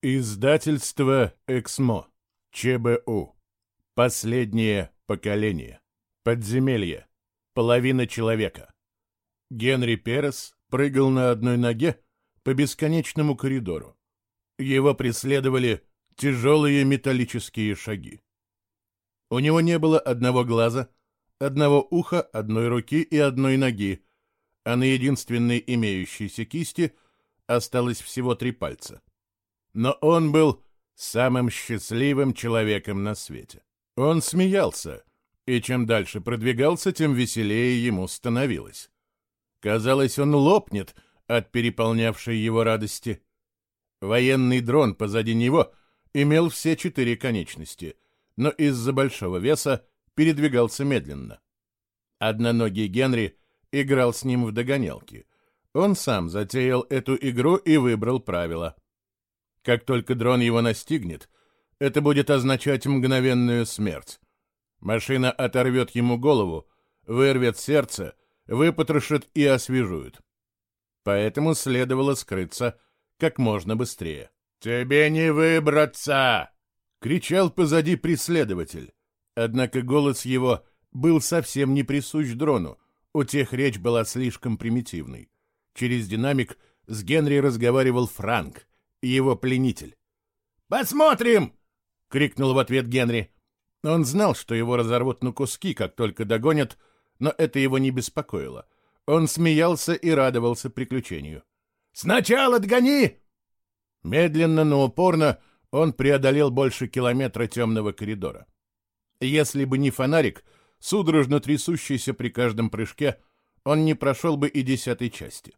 Издательство «Эксмо». ЧБУ. Последнее поколение. Подземелье. Половина человека. Генри Перес прыгал на одной ноге по бесконечному коридору. Его преследовали тяжелые металлические шаги. У него не было одного глаза, одного уха, одной руки и одной ноги, а на единственной имеющейся кисти осталось всего три пальца но он был самым счастливым человеком на свете. Он смеялся, и чем дальше продвигался, тем веселее ему становилось. Казалось, он лопнет от переполнявшей его радости. Военный дрон позади него имел все четыре конечности, но из-за большого веса передвигался медленно. Одноногий Генри играл с ним в догонялки. Он сам затеял эту игру и выбрал правила — как только дрон его настигнет, это будет означать мгновенную смерть. Машина оторвет ему голову, вырвет сердце, выпотрошит и освежует. Поэтому следовало скрыться как можно быстрее. «Тебе не выбраться!» — кричал позади преследователь. Однако голос его был совсем не присущ дрону, у тех речь была слишком примитивной. Через динамик с Генри разговаривал Франк, его пленитель. «Посмотрим!» — крикнул в ответ Генри. Он знал, что его разорвут на куски, как только догонят, но это его не беспокоило. Он смеялся и радовался приключению. «Сначала догони!» Медленно, но упорно он преодолел больше километра темного коридора. Если бы не фонарик, судорожно трясущийся при каждом прыжке, он не прошел бы и десятой части.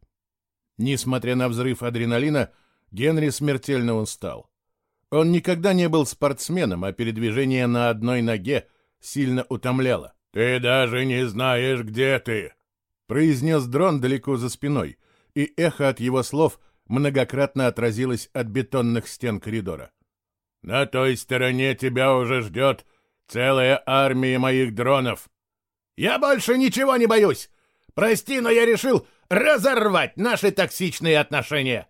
Несмотря на взрыв адреналина, Генри смертельно устал. Он никогда не был спортсменом, а передвижение на одной ноге сильно утомляло. «Ты даже не знаешь, где ты!» произнес дрон далеко за спиной, и эхо от его слов многократно отразилось от бетонных стен коридора. «На той стороне тебя уже ждет целая армия моих дронов!» «Я больше ничего не боюсь! Прости, но я решил разорвать наши токсичные отношения!» —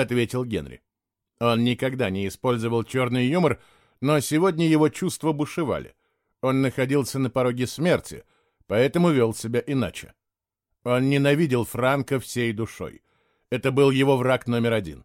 ответил Генри. Он никогда не использовал черный юмор, но сегодня его чувства бушевали. Он находился на пороге смерти, поэтому вел себя иначе. Он ненавидел Франка всей душой. Это был его враг номер один.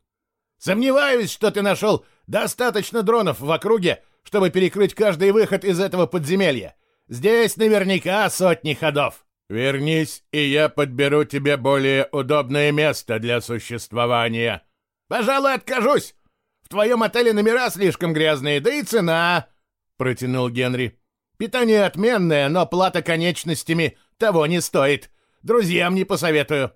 «Сомневаюсь, что ты нашел достаточно дронов в округе, чтобы перекрыть каждый выход из этого подземелья. Здесь наверняка сотни ходов». «Вернись, и я подберу тебе более удобное место для существования», «Пожалуй, откажусь. В твоем отеле номера слишком грязные, да и цена», — протянул Генри. «Питание отменное, но плата конечностями того не стоит. Друзьям не посоветую».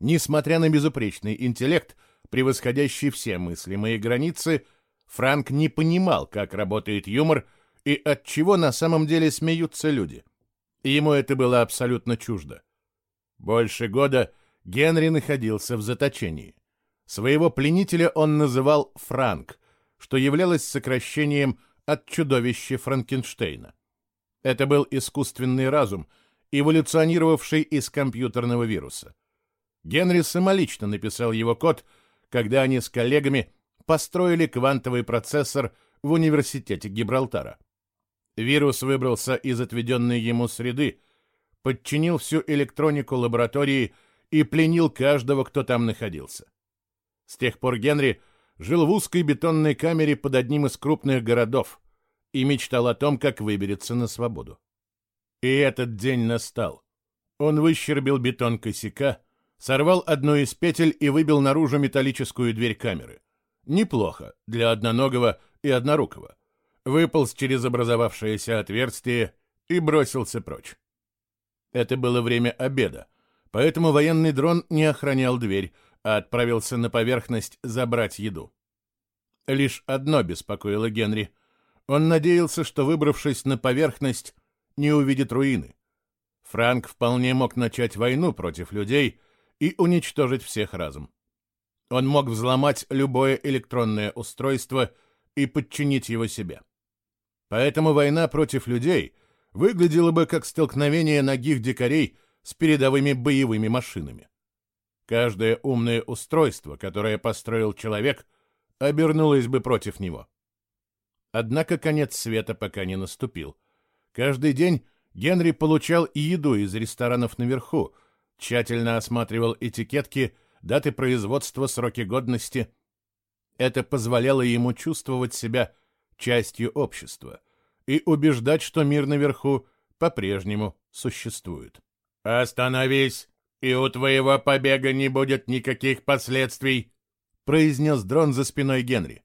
Несмотря на безупречный интеллект, превосходящий все мыслимые границы, Франк не понимал, как работает юмор и от чего на самом деле смеются люди. Ему это было абсолютно чуждо. Больше года Генри находился в заточении. Своего пленителя он называл Франк, что являлось сокращением от чудовища Франкенштейна. Это был искусственный разум, эволюционировавший из компьютерного вируса. Генри самолично написал его код, когда они с коллегами построили квантовый процессор в университете Гибралтара. Вирус выбрался из отведенной ему среды, подчинил всю электронику лаборатории и пленил каждого, кто там находился. С тех пор Генри жил в узкой бетонной камере под одним из крупных городов и мечтал о том, как выберется на свободу. И этот день настал. Он выщербил бетон косяка, сорвал одну из петель и выбил наружу металлическую дверь камеры. Неплохо для одноногого и однорукого. Выполз через образовавшееся отверстие и бросился прочь. Это было время обеда, поэтому военный дрон не охранял дверь, а отправился на поверхность забрать еду. Лишь одно беспокоило Генри. Он надеялся, что, выбравшись на поверхность, не увидит руины. Франк вполне мог начать войну против людей и уничтожить всех разом. Он мог взломать любое электронное устройство и подчинить его себе. Поэтому война против людей выглядела бы как столкновение ногих дикарей с передовыми боевыми машинами. Каждое умное устройство, которое построил человек, обернулась бы против него. Однако конец света пока не наступил. Каждый день Генри получал и еду из ресторанов наверху, тщательно осматривал этикетки, даты производства, сроки годности. Это позволяло ему чувствовать себя частью общества и убеждать, что мир наверху по-прежнему существует. «Остановись, и у твоего побега не будет никаких последствий», произнес дрон за спиной Генри.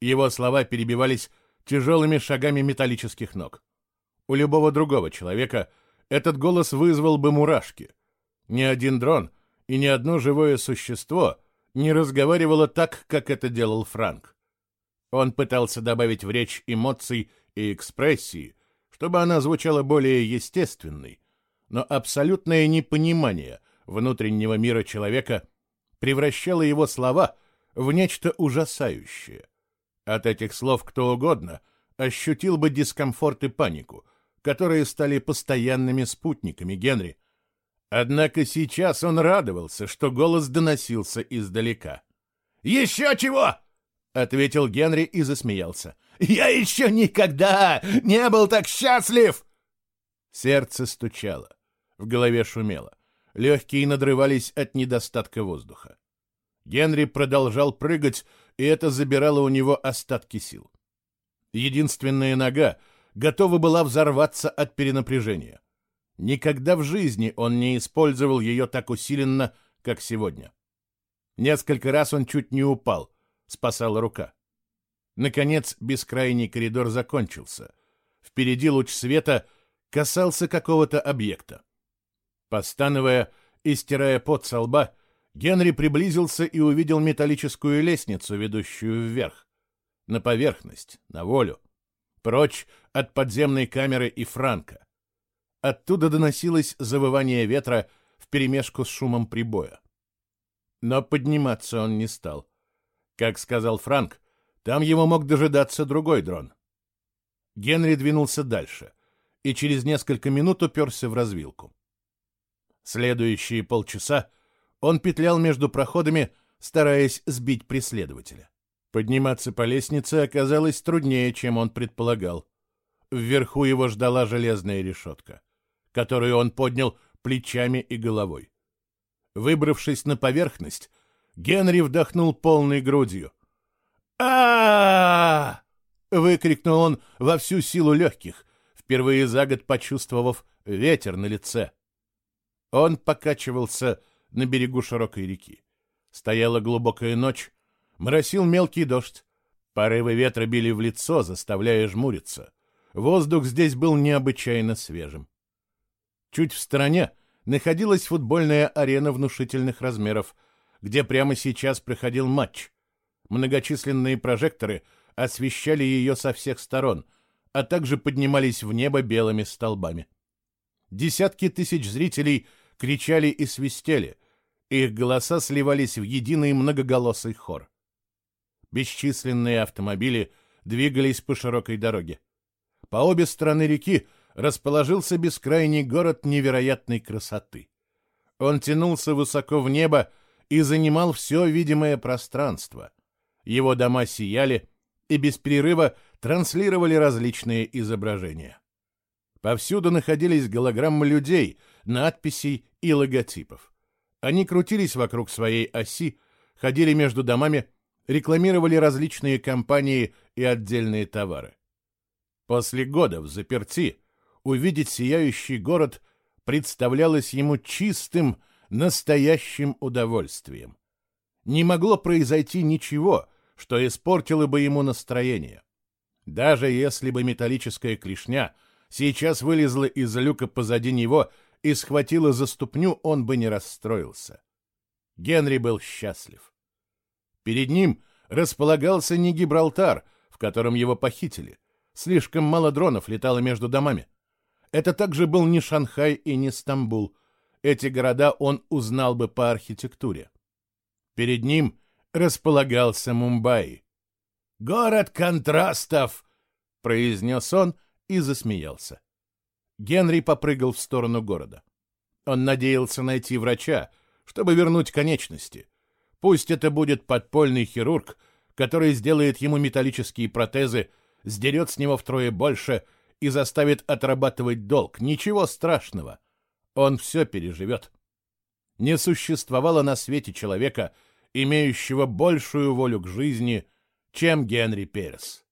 Его слова перебивались тяжелыми шагами металлических ног. У любого другого человека этот голос вызвал бы мурашки. Ни один дрон и ни одно живое существо не разговаривало так, как это делал Франк. Он пытался добавить в речь эмоций и экспрессии, чтобы она звучала более естественной, но абсолютное непонимание внутреннего мира человека превращало его слова в нечто ужасающее. От этих слов кто угодно ощутил бы дискомфорт и панику, которые стали постоянными спутниками Генри. Однако сейчас он радовался, что голос доносился издалека. «Еще чего!» — ответил Генри и засмеялся. «Я еще никогда не был так счастлив!» Сердце стучало, в голове шумело, легкие надрывались от недостатка воздуха. Генри продолжал прыгать, и это забирало у него остатки сил. Единственная нога готова была взорваться от перенапряжения. Никогда в жизни он не использовал ее так усиленно, как сегодня. Несколько раз он чуть не упал, спасала рука. Наконец, бескрайний коридор закончился. Впереди луч света касался какого-то объекта. Постановая и стирая пот со лба, Генри приблизился и увидел металлическую лестницу, ведущую вверх. На поверхность, на волю. Прочь от подземной камеры и Франка. Оттуда доносилось завывание ветра вперемешку с шумом прибоя. Но подниматься он не стал. Как сказал Франк, там его мог дожидаться другой дрон. Генри двинулся дальше и через несколько минут уперся в развилку. Следующие полчаса он петлял между проходами, стараясь сбить преследователя. Подниматься по лестнице оказалось труднее, чем он предполагал. Вверху его ждала железная решетка, которую он поднял плечами и головой. Выбравшись на поверхность, Генри вдохнул полной грудью. а выкрикнул он во всю силу легких, впервые за год почувствовав ветер на лице. Он покачивался на берегу широкой реки. Стояла глубокая ночь, моросил мелкий дождь. Порывы ветра били в лицо, заставляя жмуриться. Воздух здесь был необычайно свежим. Чуть в стороне находилась футбольная арена внушительных размеров, где прямо сейчас проходил матч. Многочисленные прожекторы освещали ее со всех сторон, а также поднимались в небо белыми столбами. Десятки тысяч зрителей кричали и свистели, их голоса сливались в единый многоголосый хор. Бесчисленные автомобили двигались по широкой дороге. По обе стороны реки расположился бескрайний город невероятной красоты. Он тянулся высоко в небо и занимал все видимое пространство. Его дома сияли и без перерыва транслировали различные изображения. Повсюду находились голограммы людей, надписей и логотипов. Они крутились вокруг своей оси, ходили между домами, рекламировали различные компании и отдельные товары. После года в заперти увидеть сияющий город представлялось ему чистым, настоящим удовольствием. Не могло произойти ничего, что испортило бы ему настроение. Даже если бы металлическая клешня сейчас вылезла из люка позади него и схватила за ступню, он бы не расстроился. Генри был счастлив. Перед ним располагался не Гибралтар, в котором его похитили. Слишком мало дронов летало между домами. Это также был не Шанхай и не Стамбул. Эти города он узнал бы по архитектуре. Перед ним располагался Мумбаи. «Город контрастов!» — произнес он и засмеялся. Генри попрыгал в сторону города. Он надеялся найти врача, чтобы вернуть конечности. Пусть это будет подпольный хирург, который сделает ему металлические протезы, сдерет с него втрое больше и заставит отрабатывать долг. Ничего страшного. Он все переживет. Не существовало на свете человека, имеющего большую волю к жизни, чем Генри Перес.